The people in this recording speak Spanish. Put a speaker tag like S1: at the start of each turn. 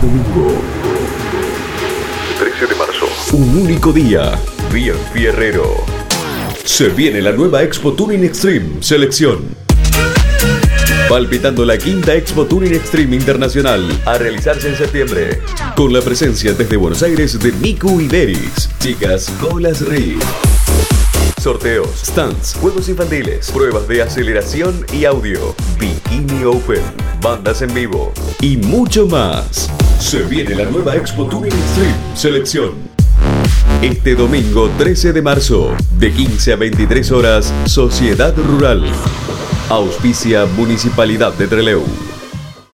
S1: domingo. 13 de marzo. Un único día. Bien Fierrero. Se viene la nueva Expo Tuning Extreme Selección. Palpitando la quinta Expo Tuning Extreme Internacional a realizarse en septiembre. Con la presencia desde Buenos Aires de Miku y Deris. Chicas Colas Reed. Sorteos, stands, juegos infantiles, pruebas de aceleración y audio, Bikini Open, bandas en vivo y mucho más. Se viene la nueva Expo Tuning Extreme Selección. Este domingo 13 de marzo, de 15 a 23 horas, Sociedad Rural. Auspicia Municipalidad de Trelew.